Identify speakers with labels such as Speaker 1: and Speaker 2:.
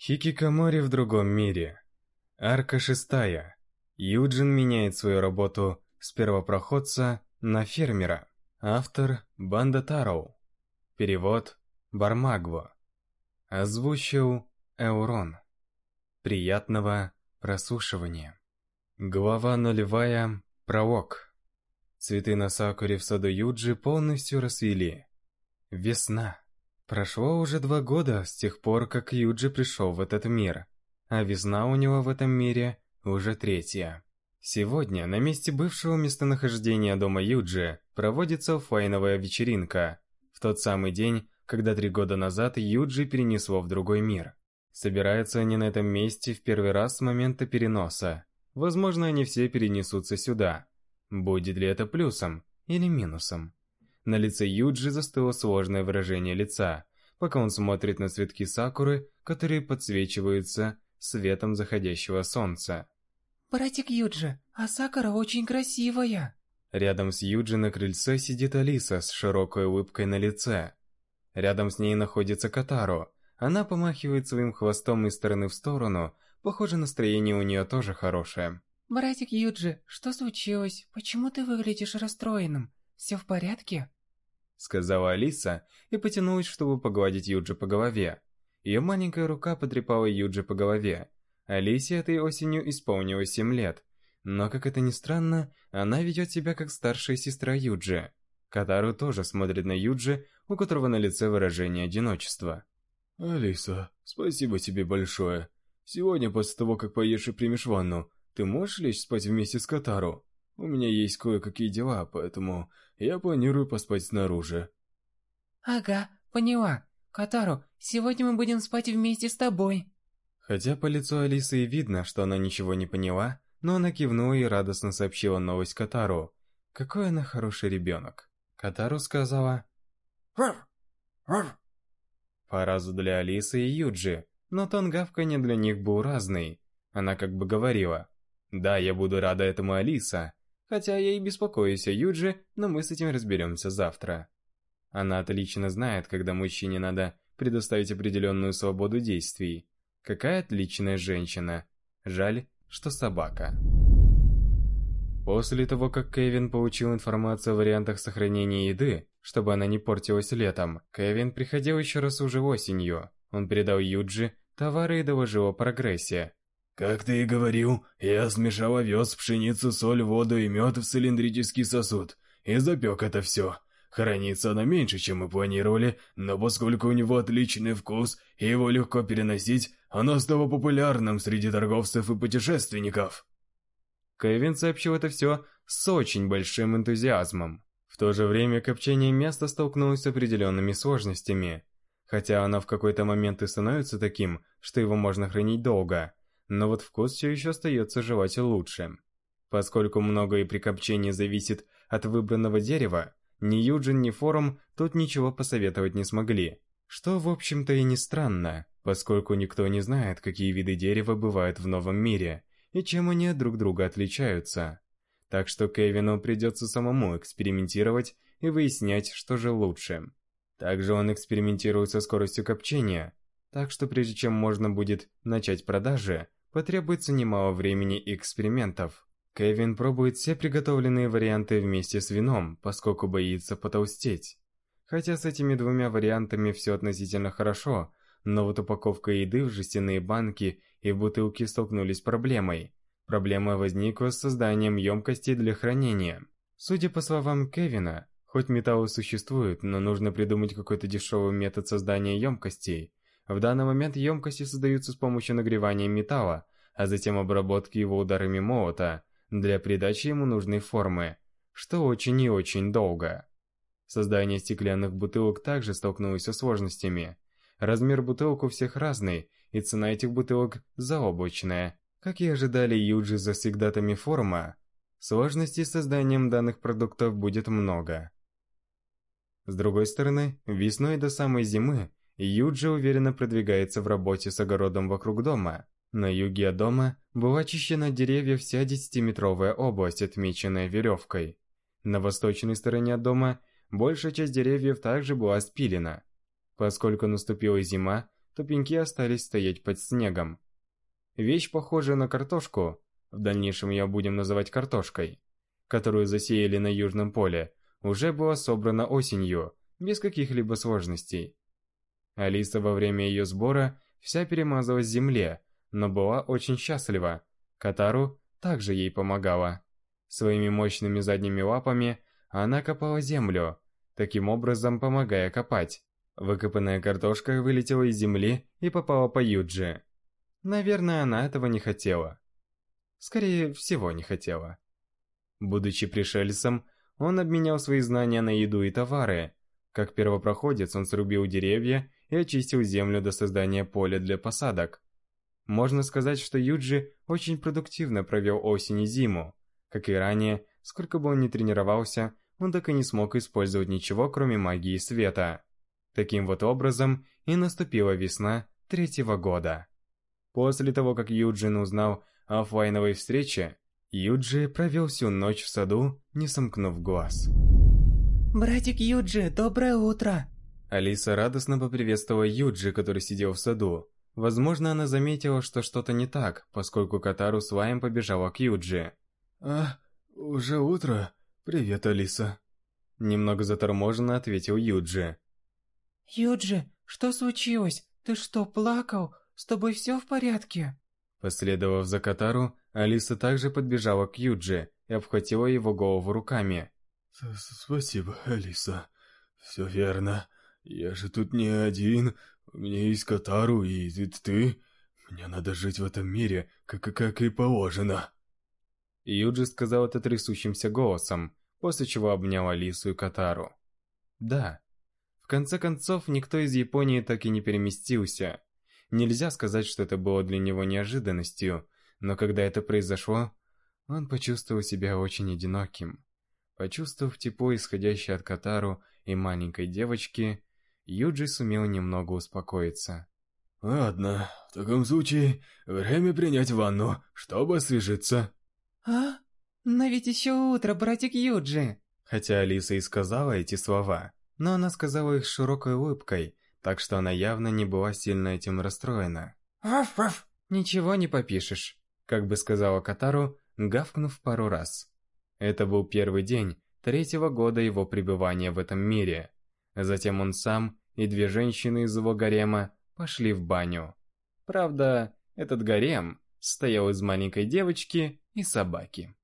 Speaker 1: Хикикомори в другом мире. Арка шестая. Юджин меняет свою работу с первопроходца на фермера. Автор Банда Тароу. Перевод Бармагво. Озвучил Эурон. Приятного прослушивания. Глава нулевая. Пролог. Цветы на сакуре в саду Юджи полностью расцвели. Весна. Прошло уже два года с тех пор, как Юджи пришел в этот мир, а весна у него в этом мире уже третья. Сегодня на месте бывшего местонахождения дома Юджи проводится оффлайновая вечеринка. В тот самый день, когда три года назад Юджи перенесло в другой мир. Собираются они на этом месте в первый раз с момента переноса. Возможно, они все перенесутся сюда. Будет ли это плюсом или минусом? На лице Юджи застыло сложное выражение лица, пока он смотрит на цветки сакуры, которые подсвечиваются светом заходящего солнца.
Speaker 2: «Братик Юджи, а сакура очень красивая!»
Speaker 1: Рядом с Юджи на крыльце сидит Алиса с широкой улыбкой на лице. Рядом с ней находится Катару. Она помахивает своим хвостом из стороны в сторону. Похоже, настроение у нее тоже хорошее.
Speaker 2: «Братик Юджи, что случилось? Почему ты выглядишь расстроенным? Все в порядке?»
Speaker 1: Сказала Алиса и потянулась, чтобы погладить Юджи по голове. Ее маленькая рука потрепала Юджи по голове. Алисе этой осенью исполнилось 7 лет. Но, как это ни странно, она ведет себя как старшая сестра Юджи. Катару тоже смотрит на Юджи, у которого на лице выражение одиночества.
Speaker 3: «Алиса, спасибо тебе большое. Сегодня, после того, как поешь и примешь ванну, ты можешь лечь спать вместе с Катару? У меня есть кое-какие дела, поэтому я планирую поспать снаружи.
Speaker 2: Ага, поняла. Катару, сегодня мы будем спать вместе с тобой.
Speaker 1: Хотя по лицу Алисы и видно, что она ничего не поняла, но она кивнула и радостно сообщила новость Катару. Какой она хороший ребенок. Катару сказала... По разу для Алисы и Юджи, но тон гавканья для них был разный. Она как бы говорила, «Да, я буду рада этому, Алиса, Хотя я и беспокоюсь о Юджи, но мы с этим разберемся завтра. Она отлично знает, когда мужчине надо предоставить определенную свободу действий. Какая отличная женщина. Жаль, что собака. После того, как Кевин получил информацию о вариантах сохранения еды, чтобы она не портилась летом, Кевин приходил еще раз уже осенью. Он передал Юджи товары и доложил о прогрессе.
Speaker 3: Как ты и говорил, я смешал овес, пшеницу, соль, воду и мед в цилиндрический сосуд и запек это все. Хранится оно меньше, чем мы планировали, но поскольку у него отличный вкус и его легко переносить, оно стало популярным среди торговцев и путешественников.
Speaker 1: Кевин сообщил это все с очень большим энтузиазмом. В то же время копчение места столкнулось с определенными сложностями. Хотя оно в какой-то момент и становится таким, что его можно хранить долго – но вот вкус все еще остается желать лучше. Поскольку многое при копчении зависит от выбранного дерева, ни Юджин, ни Форум тут ничего посоветовать не смогли. Что, в общем-то, и не странно, поскольку никто не знает, какие виды дерева бывают в новом мире, и чем они друг друга отличаются. Так что Кевину придется самому экспериментировать и выяснять, что же лучше. Также он экспериментирует со скоростью копчения, так что прежде чем можно будет начать продажи, потребуется немало времени и экспериментов. Кевин пробует все приготовленные варианты вместе с вином, поскольку боится потолстеть. Хотя с этими двумя вариантами все относительно хорошо, но вот упаковка еды в жестяные банки и в бутылки столкнулись с проблемой. Проблема возникла с созданием емкостей для хранения. Судя по словам Кевина, хоть металлы существуют, но нужно придумать какой-то дешевый метод создания емкостей, в данный момент емкости создаются с помощью нагревания металла, а затем обработки его ударами молота для придачи ему нужной формы, что очень и очень долго. Создание стеклянных бутылок также столкнулось со сложностями. Размер бутылок у всех разный, и цена этих бутылок заоблачная. Как и ожидали Юджи за всегдатами форма, сложностей с созданием данных продуктов будет много. С другой стороны, весной до самой зимы Юджи уверенно продвигается в работе с огородом вокруг дома. На юге дома была очищена деревья вся десятиметровая область, отмеченная веревкой. На восточной стороне дома большая часть деревьев также была спилена. Поскольку наступила зима, то пеньки остались стоять под снегом. Вещь, похожая на картошку, в дальнейшем ее будем называть картошкой, которую засеяли на южном поле, уже была собрана осенью, без каких-либо сложностей. Алиса во время ее сбора вся перемазалась в земле, но была очень счастлива. Катару также ей помогала. Своими мощными задними лапами она копала землю, таким образом помогая копать. Выкопанная картошка вылетела из земли и попала по Юджи. Наверное, она этого не хотела. Скорее всего, не хотела. Будучи пришельцем, он обменял свои знания на еду и товары. Как первопроходец, он срубил деревья и очистил землю до создания поля для посадок. Можно сказать, что Юджи очень продуктивно провел осень и зиму. Как и ранее, сколько бы он ни тренировался, он так и не смог использовать ничего, кроме магии света. Таким вот образом и наступила весна третьего года. После того, как Юджин узнал о файновой встрече, Юджи провел всю ночь в саду, не сомкнув глаз.
Speaker 2: «Братик Юджи, доброе утро!»
Speaker 1: Алиса радостно поприветствовала Юджи, который сидел в саду. Возможно, она заметила, что что-то не так, поскольку Катару с Ваем побежала к Юджи.
Speaker 3: «А, уже утро? Привет, Алиса!»
Speaker 1: Немного заторможенно ответил Юджи.
Speaker 2: «Юджи, что случилось? Ты что, плакал? С тобой все в порядке?»
Speaker 1: Последовав за Катару, Алиса также подбежала к Юджи и обхватила его голову руками.
Speaker 3: «Спасибо, Алиса. Все верно. Я же тут не один. У меня есть Катару и ты. Мне надо жить в этом мире, как, как и положено».
Speaker 1: Юджи сказал это трясущимся голосом, после чего обнял Алису и Катару. «Да. В конце концов, никто из Японии так и не переместился. Нельзя сказать, что это было для него неожиданностью, но когда это произошло, он почувствовал себя очень одиноким. Почувствовав тепло, исходящее от Катару и маленькой девочки, Юджи сумел немного успокоиться.
Speaker 3: «Ладно, в таком случае время принять ванну, чтобы освежиться».
Speaker 2: «А? Но ведь еще утро, братик Юджи!»
Speaker 1: Хотя Алиса и сказала эти слова, но она сказала их с широкой улыбкой, так что она явно не была сильно этим расстроена.
Speaker 2: «Аф-аф!»
Speaker 1: «Ничего не попишешь», как бы сказала Катару, гавкнув пару раз. Это был первый день третьего года его пребывания в этом мире. Затем он сам и две женщины из его гарема пошли в баню. Правда, этот гарем состоял из маленькой девочки и собаки.